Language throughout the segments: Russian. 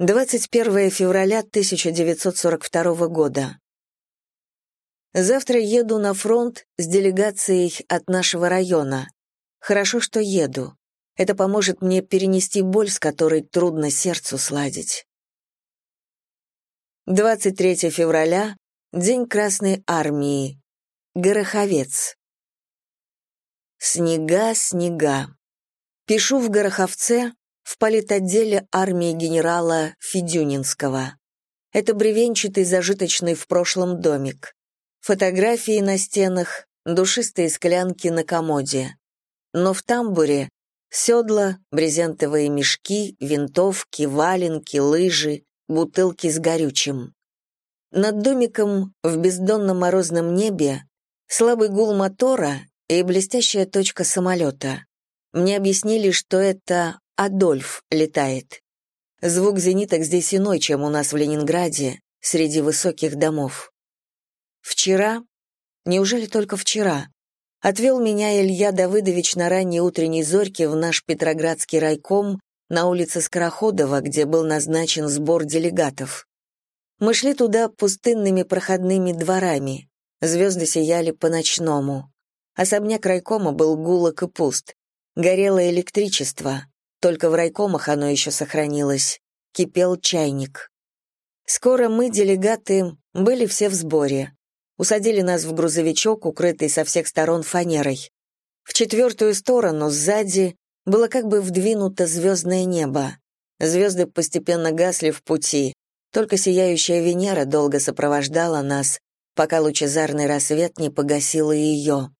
21 февраля 1942 года. Завтра еду на фронт с делегацией от нашего района. Хорошо, что еду. Это поможет мне перенести боль, с которой трудно сердцу сладить. 23 февраля, День Красной Армии. Гороховец. Снега, снега. Пишу в Гороховце, в политотделе армии генерала Федюнинского. Это бревенчатый зажиточный в прошлом домик. Фотографии на стенах, душистые склянки на комоде. Но в тамбуре седла, брезентовые мешки, винтовки, валенки, лыжи, бутылки с горючим. Над домиком в бездонном морозном небе слабый гул мотора и блестящая точка самолета. Мне объяснили, что это Адольф летает. Звук зениток здесь иной, чем у нас в Ленинграде, среди высоких домов. Вчера, неужели только вчера, отвел меня Илья Давыдович на ранней утренней зорьке в наш Петроградский райком на улице Скороходова, где был назначен сбор делегатов. Мы шли туда пустынными проходными дворами. Звезды сияли по-ночному. Особняк райкома был гулок и пуст. Горело электричество. Только в райкомах оно еще сохранилось. Кипел чайник. Скоро мы, делегаты, были все в сборе. Усадили нас в грузовичок, укрытый со всех сторон фанерой. В четвертую сторону, сзади, было как бы вдвинуто звездное небо. Звезды постепенно гасли в пути. Только сияющая Венера долго сопровождала нас, пока лучезарный рассвет не погасил ее.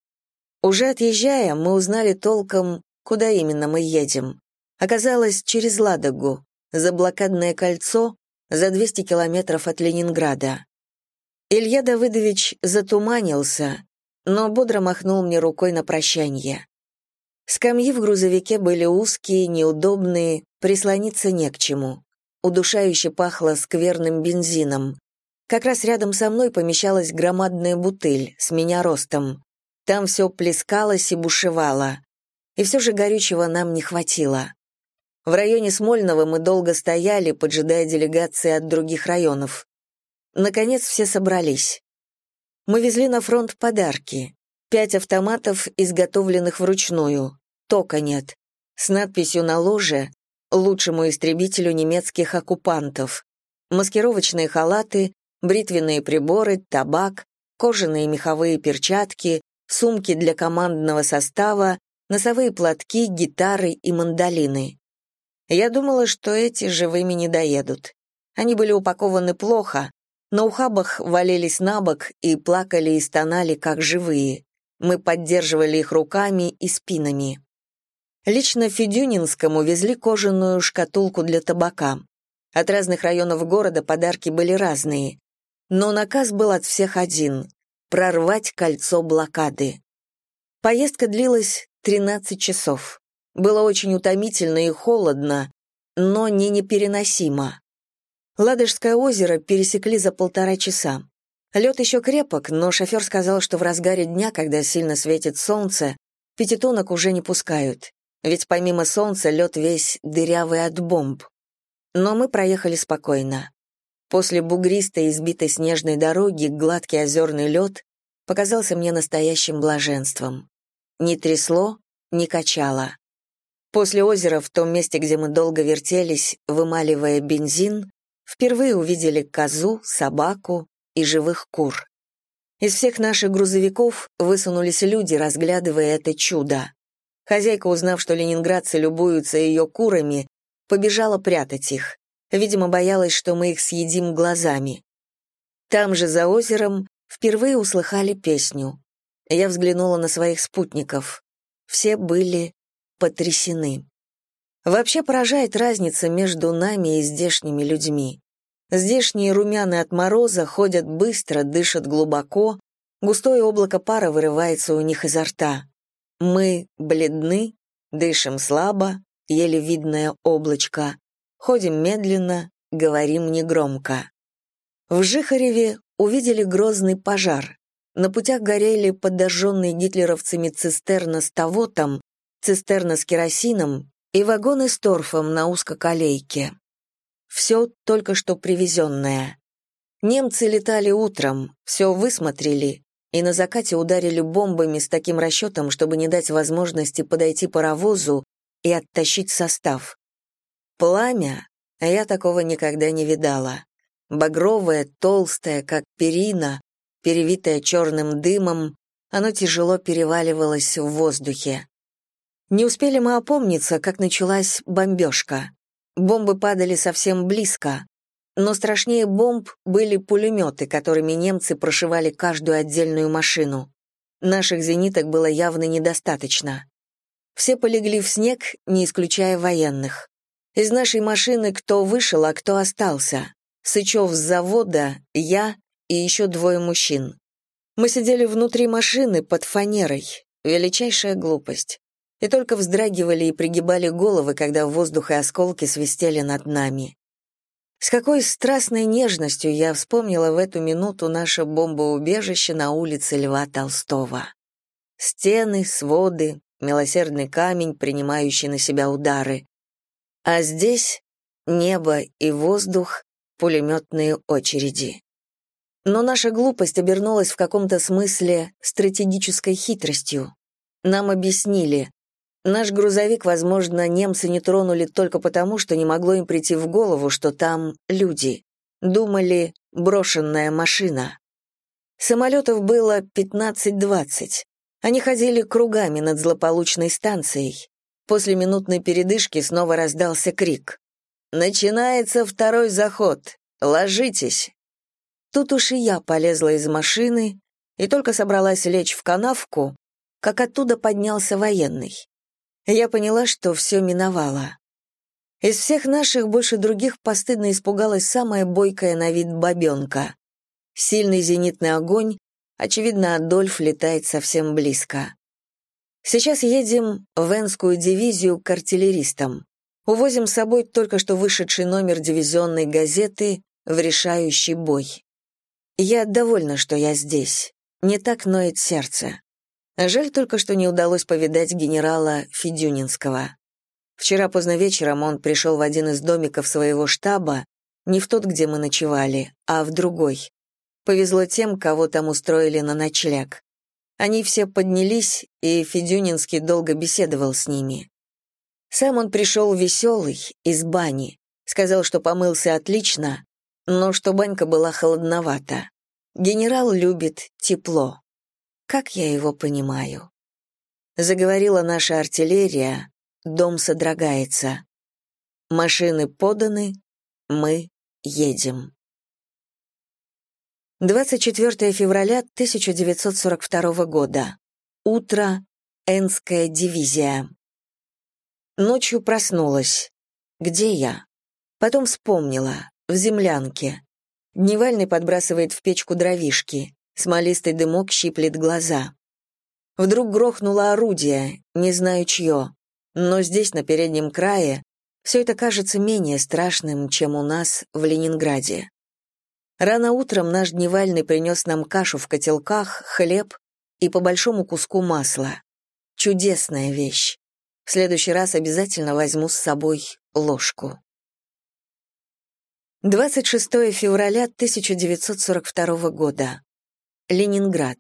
Уже отъезжая, мы узнали толком, куда именно мы едем. Оказалось, через Ладогу, за блокадное кольцо, за 200 километров от Ленинграда. Илья Давыдович затуманился, но бодро махнул мне рукой на прощание. Скамьи в грузовике были узкие, неудобные, прислониться не к чему. Удушающе пахло скверным бензином. Как раз рядом со мной помещалась громадная бутыль, с меня ростом. Там все плескалось и бушевало. И все же горючего нам не хватило. В районе Смольного мы долго стояли, поджидая делегации от других районов. Наконец все собрались. Мы везли на фронт подарки. Пять автоматов, изготовленных вручную. Тока нет. С надписью на ложе «Лучшему истребителю немецких оккупантов». Маскировочные халаты, бритвенные приборы, табак, кожаные меховые перчатки, сумки для командного состава, носовые платки, гитары и мандолины. Я думала, что эти живыми не доедут. Они были упакованы плохо, на ухабах валились на бок и плакали и стонали, как живые. Мы поддерживали их руками и спинами. Лично Федюнинскому везли кожаную шкатулку для табака. От разных районов города подарки были разные. Но наказ был от всех один — прорвать кольцо блокады. Поездка длилась 13 часов. Было очень утомительно и холодно, но не непереносимо. Ладожское озеро пересекли за полтора часа. Лед еще крепок, но шофер сказал, что в разгаре дня, когда сильно светит солнце, пятитонок уже не пускают, ведь помимо солнца лед весь дырявый от бомб. Но мы проехали спокойно. После бугристой избитой снежной дороги гладкий озерный лед показался мне настоящим блаженством. Не трясло, не качало. После озера, в том месте, где мы долго вертелись, вымаливая бензин, впервые увидели козу, собаку и живых кур. Из всех наших грузовиков высунулись люди, разглядывая это чудо. Хозяйка, узнав, что ленинградцы любуются ее курами, побежала прятать их. Видимо, боялась, что мы их съедим глазами. Там же, за озером, впервые услыхали песню. Я взглянула на своих спутников. Все были потрясены. Вообще поражает разница между нами и здешними людьми. Здешние румяны от мороза ходят быстро, дышат глубоко, густое облако пара вырывается у них изо рта. Мы бледны, дышим слабо, еле видное облачко, ходим медленно, говорим негромко. В Жихареве увидели грозный пожар. На путях горели подожженные гитлеровцами цистерна с тавотом, цистерна с керосином и вагоны с торфом на узкоколейке. Все только что привезенное. Немцы летали утром, все высмотрели, и на закате ударили бомбами с таким расчетом, чтобы не дать возможности подойти паровозу и оттащить состав. Пламя, я такого никогда не видала. Багровое, толстое, как перина, перевитое черным дымом, оно тяжело переваливалось в воздухе. Не успели мы опомниться, как началась бомбежка. Бомбы падали совсем близко, но страшнее бомб были пулеметы, которыми немцы прошивали каждую отдельную машину. Наших зениток было явно недостаточно. Все полегли в снег, не исключая военных. Из нашей машины кто вышел, а кто остался. Сычев с завода, я и еще двое мужчин. Мы сидели внутри машины под фанерой. Величайшая глупость. И только вздрагивали и пригибали головы, когда воздух и осколки свистели над нами. С какой страстной нежностью я вспомнила в эту минуту наше бомбоубежище на улице Льва Толстого. Стены, своды, милосердный камень, принимающий на себя удары. А здесь небо и воздух, пулеметные очереди. Но наша глупость обернулась в каком-то смысле стратегической хитростью. Нам объяснили, Наш грузовик, возможно, немцы не тронули только потому, что не могло им прийти в голову, что там люди. Думали, брошенная машина. Самолетов было 15-20. Они ходили кругами над злополучной станцией. После минутной передышки снова раздался крик. «Начинается второй заход! Ложитесь!» Тут уж и я полезла из машины и только собралась лечь в канавку, как оттуда поднялся военный я поняла, что все миновало. Из всех наших больше других постыдно испугалась самая бойкая на вид бабенка. Сильный зенитный огонь, очевидно, Адольф летает совсем близко. Сейчас едем в Энскую дивизию к артиллеристам. Увозим с собой только что вышедший номер дивизионной газеты в решающий бой. Я довольна, что я здесь. Не так ноет сердце. Жаль только, что не удалось повидать генерала Федюнинского. Вчера поздно вечером он пришел в один из домиков своего штаба, не в тот, где мы ночевали, а в другой. Повезло тем, кого там устроили на ночлег. Они все поднялись, и Федюнинский долго беседовал с ними. Сам он пришел веселый, из бани, сказал, что помылся отлично, но что банька была холодновата. Генерал любит тепло. Как я его понимаю? Заговорила наша артиллерия, дом содрогается. Машины поданы, мы едем. 24 февраля 1942 года. Утро. Энская дивизия. Ночью проснулась. Где я? Потом вспомнила. В землянке. Дневальный подбрасывает в печку дровишки. Смолистый дымок щиплет глаза. Вдруг грохнуло орудие, не знаю чье. Но здесь, на переднем крае, все это кажется менее страшным, чем у нас в Ленинграде. Рано утром наш дневальный принес нам кашу в котелках, хлеб и по большому куску масла. Чудесная вещь. В следующий раз обязательно возьму с собой ложку. 26 февраля 1942 года. Ленинград.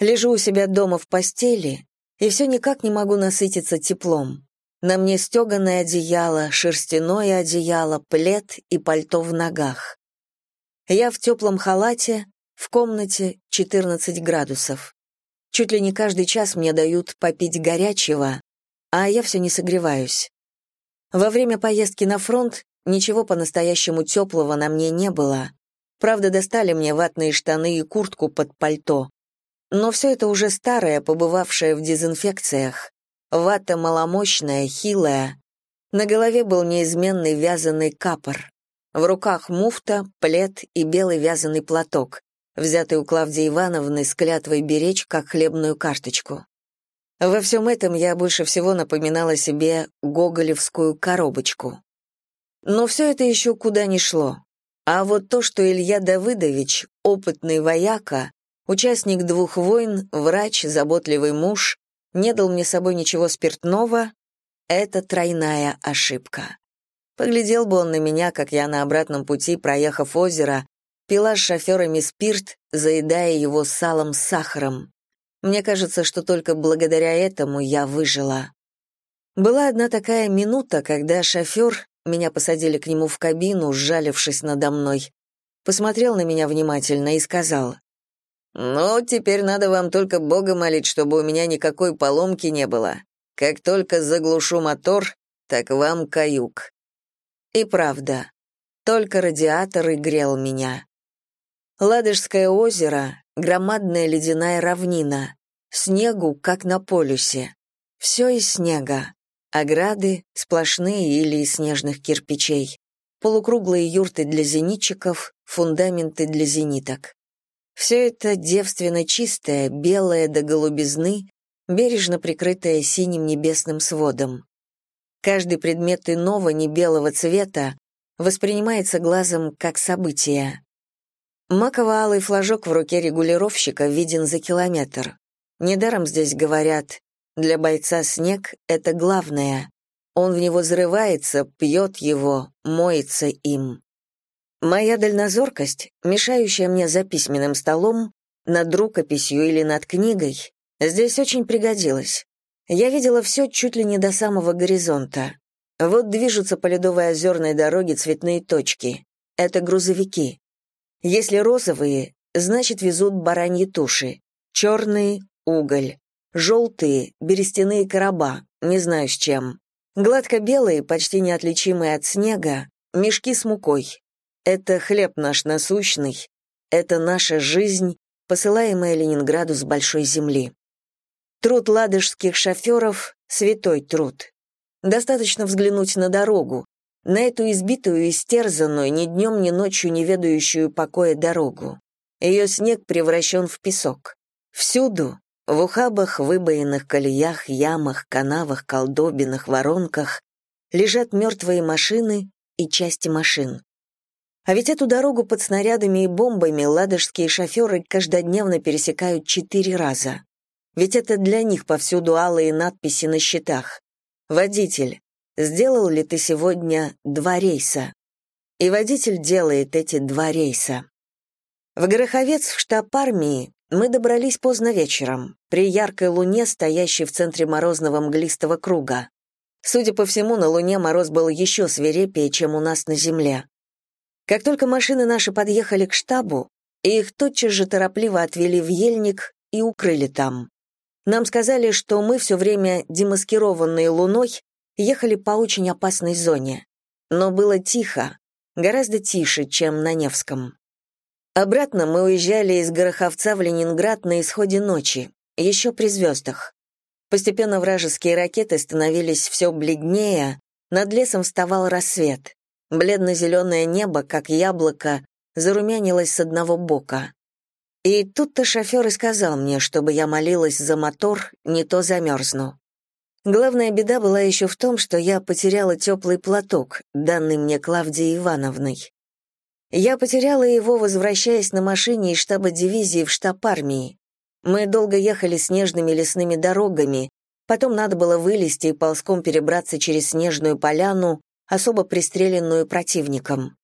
Лежу у себя дома в постели и все никак не могу насытиться теплом. На мне стеганое одеяло, шерстяное одеяло, плед и пальто в ногах. Я в теплом халате, в комнате 14 градусов. Чуть ли не каждый час мне дают попить горячего, а я все не согреваюсь. Во время поездки на фронт ничего по-настоящему теплого на мне не было, Правда, достали мне ватные штаны и куртку под пальто. Но все это уже старое, побывавшее в дезинфекциях. Вата маломощная, хилая. На голове был неизменный вязаный капор. В руках муфта, плед и белый вязаный платок, взятый у Клавдии Ивановны с клятвой беречь как хлебную карточку. Во всем этом я больше всего напоминала себе гоголевскую коробочку. Но все это еще куда ни шло. А вот то, что Илья Давыдович, опытный вояка, участник двух войн, врач, заботливый муж, не дал мне собой ничего спиртного, это тройная ошибка. Поглядел бы он на меня, как я на обратном пути, проехав озеро, пила с шоферами спирт, заедая его салом с сахаром. Мне кажется, что только благодаря этому я выжила. Была одна такая минута, когда шофер, меня посадили к нему в кабину, сжалившись надо мной, посмотрел на меня внимательно и сказал, «Ну, теперь надо вам только Бога молить, чтобы у меня никакой поломки не было. Как только заглушу мотор, так вам каюк». И правда, только радиатор и грел меня. Ладожское озеро — громадная ледяная равнина, снегу, как на полюсе. Все из снега. Ограды, сплошные или из снежных кирпичей, полукруглые юрты для зенитчиков, фундаменты для зениток. Все это девственно чистое, белое до голубизны, бережно прикрытое синим небесным сводом. Каждый предмет иного небелого цвета воспринимается глазом как событие. Маково-алый флажок в руке регулировщика виден за километр. Недаром здесь говорят для бойца снег — это главное. Он в него взрывается, пьет его, моется им. Моя дальнозоркость, мешающая мне за письменным столом, над рукописью или над книгой, здесь очень пригодилась. Я видела все чуть ли не до самого горизонта. Вот движутся по ледовой озерной дороге цветные точки. Это грузовики. Если розовые, значит везут бараньи туши. Черные — уголь. Желтые, берестяные короба, не знаю с чем. Гладко-белые, почти неотличимые от снега, мешки с мукой. Это хлеб наш насущный, это наша жизнь, посылаемая Ленинграду с большой земли. Труд ладожских шоферов — святой труд. Достаточно взглянуть на дорогу, на эту избитую и стерзанную, ни днем, ни ночью не ведающую покоя дорогу. Ее снег превращен в песок. Всюду, в ухабах, выбоинах колеях, ямах, канавах, колдобинах, воронках лежат мертвые машины и части машин. А ведь эту дорогу под снарядами и бомбами ладожские шоферы каждодневно пересекают четыре раза. Ведь это для них повсюду алые надписи на щитах. «Водитель, сделал ли ты сегодня два рейса?» И водитель делает эти два рейса. В Гороховец, в штаб армии, мы добрались поздно вечером, при яркой луне, стоящей в центре морозного мглистого круга. Судя по всему, на луне мороз был еще свирепее, чем у нас на земле. Как только машины наши подъехали к штабу, их тотчас же торопливо отвели в ельник и укрыли там. Нам сказали, что мы все время, демаскированные луной, ехали по очень опасной зоне. Но было тихо, гораздо тише, чем на Невском. Обратно мы уезжали из Гороховца в Ленинград на исходе ночи, еще при звездах. Постепенно вражеские ракеты становились все бледнее, над лесом вставал рассвет. Бледно-зеленое небо, как яблоко, зарумянилось с одного бока. И тут-то шофер и сказал мне, чтобы я молилась за мотор, не то замерзну. Главная беда была еще в том, что я потеряла теплый платок, данный мне Клавдией Ивановной. Я потеряла его, возвращаясь на машине из штаба дивизии в штаб армии. Мы долго ехали снежными лесными дорогами, потом надо было вылезти и ползком перебраться через снежную поляну, особо пристреленную противником.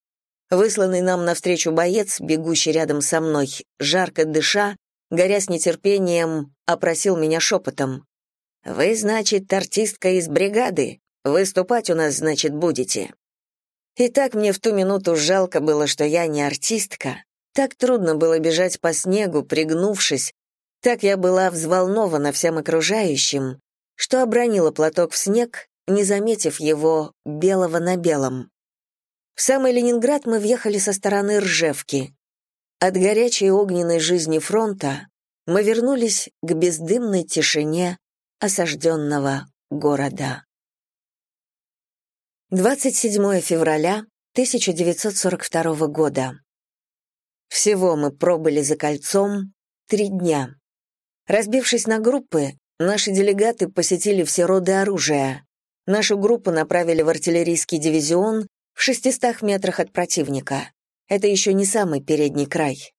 Высланный нам навстречу боец, бегущий рядом со мной, жарко дыша, горя с нетерпением, опросил меня шепотом. «Вы, значит, артистка из бригады? Выступать у нас, значит, будете?» И так мне в ту минуту жалко было, что я не артистка. Так трудно было бежать по снегу, пригнувшись. Так я была взволнована всем окружающим, что обронила платок в снег, не заметив его белого на белом. В самый Ленинград мы въехали со стороны Ржевки. От горячей огненной жизни фронта мы вернулись к бездымной тишине осажденного города. 27 февраля 1942 года. Всего мы пробыли за кольцом три дня. Разбившись на группы, наши делегаты посетили все роды оружия. Нашу группу направили в артиллерийский дивизион в 600 метрах от противника. Это еще не самый передний край.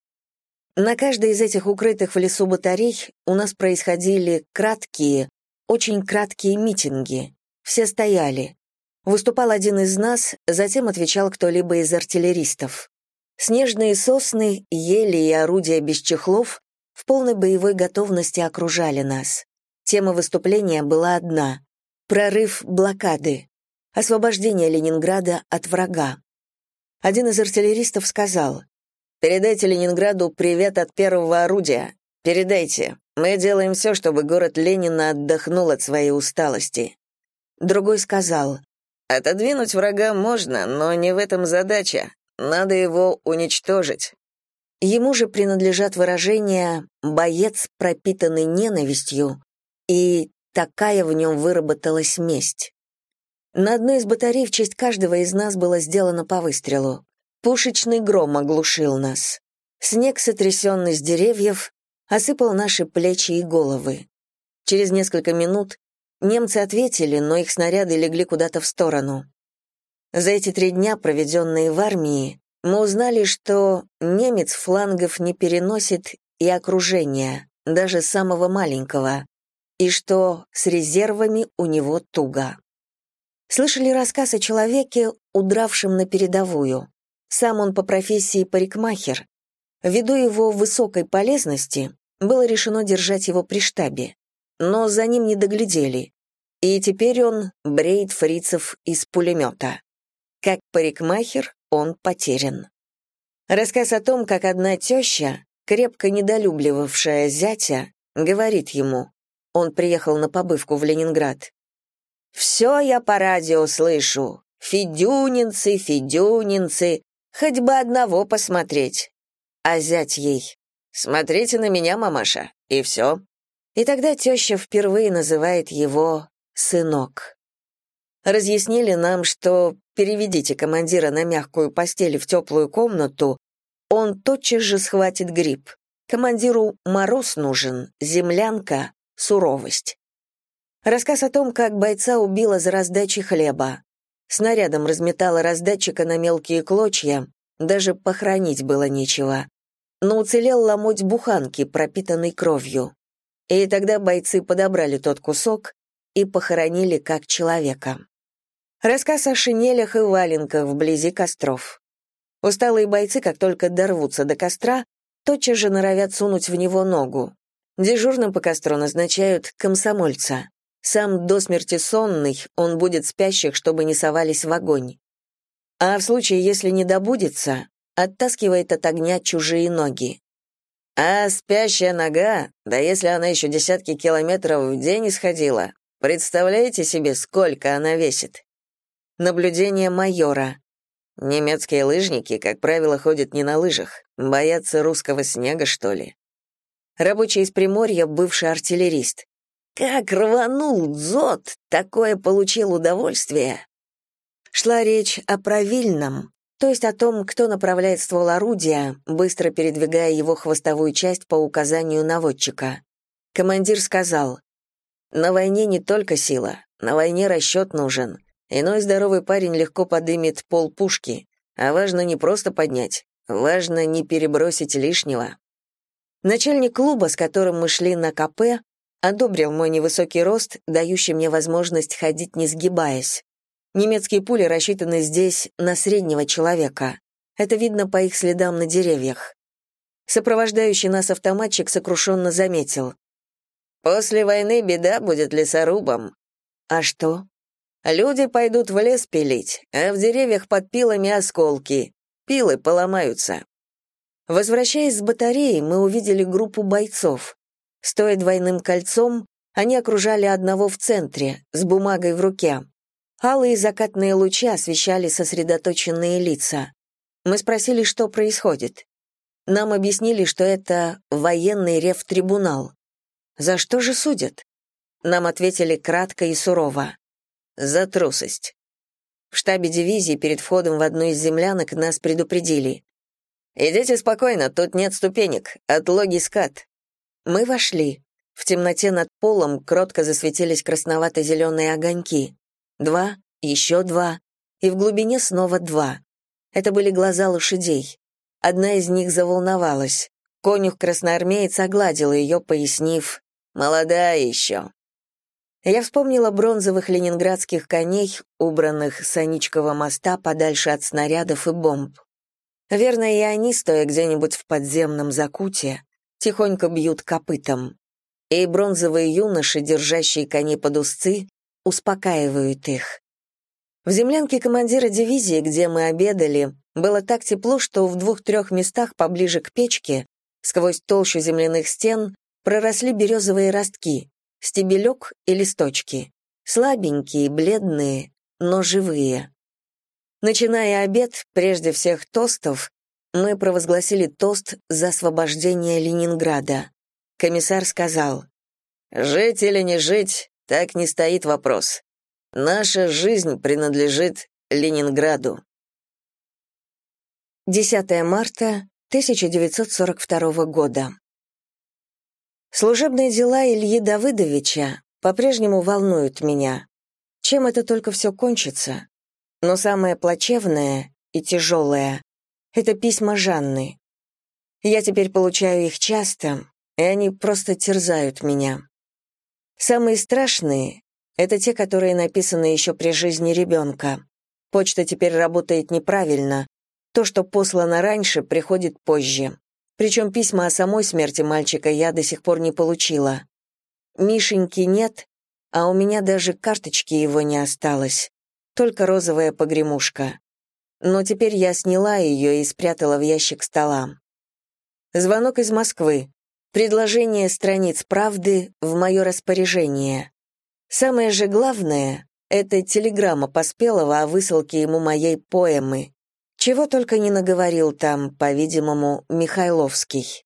На каждой из этих укрытых в лесу батарей у нас происходили краткие, очень краткие митинги. Все стояли, Выступал один из нас, затем отвечал кто-либо из артиллеристов. Снежные сосны, ели и орудия без чехлов в полной боевой готовности окружали нас. Тема выступления была одна — прорыв блокады, освобождение Ленинграда от врага. Один из артиллеристов сказал, «Передайте Ленинграду привет от первого орудия. Передайте. Мы делаем все, чтобы город Ленина отдохнул от своей усталости». Другой сказал, «Отодвинуть врага можно, но не в этом задача. Надо его уничтожить». Ему же принадлежат выражения «боец, пропитанный ненавистью» и «такая в нем выработалась месть». На одной из батарей в честь каждого из нас было сделано по выстрелу. Пушечный гром оглушил нас. Снег, сотрясенный с деревьев, осыпал наши плечи и головы. Через несколько минут немцы ответили, но их снаряды легли куда-то в сторону. За эти три дня, проведенные в армии, мы узнали, что немец флангов не переносит и окружения, даже самого маленького, и что с резервами у него туго. Слышали рассказ о человеке, удравшем на передовую. Сам он по профессии парикмахер. Ввиду его высокой полезности, было решено держать его при штабе. Но за ним не доглядели. И теперь он бреет фрицев из пулемета. Как парикмахер он потерян. Рассказ о том, как одна теща, крепко недолюбливавшая зятя, говорит ему, он приехал на побывку в Ленинград, «Все я по радио слышу. Федюнинцы, федюнинцы, хоть бы одного посмотреть». А зять ей, «Смотрите на меня, мамаша, и все». И тогда теща впервые называет его «сынок». Разъяснили нам, что переведите командира на мягкую постель в теплую комнату, он тотчас же схватит грипп. Командиру мороз нужен, землянка, суровость. Рассказ о том, как бойца убила за раздачей хлеба. Снарядом разметала раздатчика на мелкие клочья, даже похоронить было нечего. Но уцелел ломоть буханки, пропитанной кровью. И тогда бойцы подобрали тот кусок и похоронили как человека. Рассказ о шинелях и валенках вблизи костров. Усталые бойцы, как только дорвутся до костра, тотчас же норовят сунуть в него ногу. Дежурным по костру назначают комсомольца. Сам до смерти сонный, он будет спящих, чтобы не совались в огонь. А в случае, если не добудется, оттаскивает от огня чужие ноги. А спящая нога, да если она еще десятки километров в день исходила, представляете себе, сколько она весит? Наблюдение майора. Немецкие лыжники, как правило, ходят не на лыжах, боятся русского снега, что ли. Рабочий из Приморья, бывший артиллерист. Как рванул Дзот, такое получил удовольствие. Шла речь о правильном, то есть о том, кто направляет ствол орудия, быстро передвигая его хвостовую часть по указанию наводчика. Командир сказал, «На войне не только сила, на войне расчет нужен. Иной здоровый парень легко подымет пол пушки, а важно не просто поднять, важно не перебросить лишнего. Начальник клуба, с которым мы шли на КП, одобрил мой невысокий рост, дающий мне возможность ходить не сгибаясь. Немецкие пули рассчитаны здесь на среднего человека. Это видно по их следам на деревьях. Сопровождающий нас автоматчик сокрушенно заметил. «После войны беда будет лесорубам». «А что?» Люди пойдут в лес пилить, а в деревьях под пилами осколки. Пилы поломаются. Возвращаясь с батареи, мы увидели группу бойцов. Стоя двойным кольцом, они окружали одного в центре, с бумагой в руке. Алые закатные лучи освещали сосредоточенные лица. Мы спросили, что происходит. Нам объяснили, что это военный рефтрибунал. За что же судят? Нам ответили кратко и сурово. За трусость. В штабе дивизии перед входом в одну из землянок нас предупредили. «Идите спокойно, тут нет ступенек, отлоги скат». Мы вошли. В темноте над полом кротко засветились красновато-зеленые огоньки. Два, еще два, и в глубине снова два. Это были глаза лошадей. Одна из них заволновалась. Конюх-красноармеец огладил ее, пояснив «Молодая еще». Я вспомнила бронзовых ленинградских коней, убранных с Аничкова моста подальше от снарядов и бомб. Верно, и они, стоя где-нибудь в подземном закуте, тихонько бьют копытом. И бронзовые юноши, держащие коней под узцы, успокаивают их. В землянке командира дивизии, где мы обедали, было так тепло, что в двух-трех местах поближе к печке, сквозь толщу земляных стен, проросли березовые ростки, стебелек и листочки. Слабенькие, бледные, но живые. Начиная обед, прежде всех тостов, мы провозгласили тост за освобождение Ленинграда. Комиссар сказал, «Жить или не жить, так не стоит вопрос. Наша жизнь принадлежит Ленинграду». 10 марта 1942 года. Служебные дела Ильи Давыдовича по-прежнему волнуют меня. Чем это только все кончится? Но самое плачевное и тяжелое — это письма Жанны. Я теперь получаю их часто, и они просто терзают меня. Самые страшные — это те, которые написаны еще при жизни ребенка. Почта теперь работает неправильно. То, что послано раньше, приходит позже. Причем письма о самой смерти мальчика я до сих пор не получила. Мишеньки нет, а у меня даже карточки его не осталось, только розовая погремушка. Но теперь я сняла ее и спрятала в ящик стола. Звонок из Москвы. Предложение страниц «Правды» в мое распоряжение. Самое же главное — это телеграмма Поспелого о высылке ему моей поэмы. Чего только не наговорил там, по-видимому, Михайловский.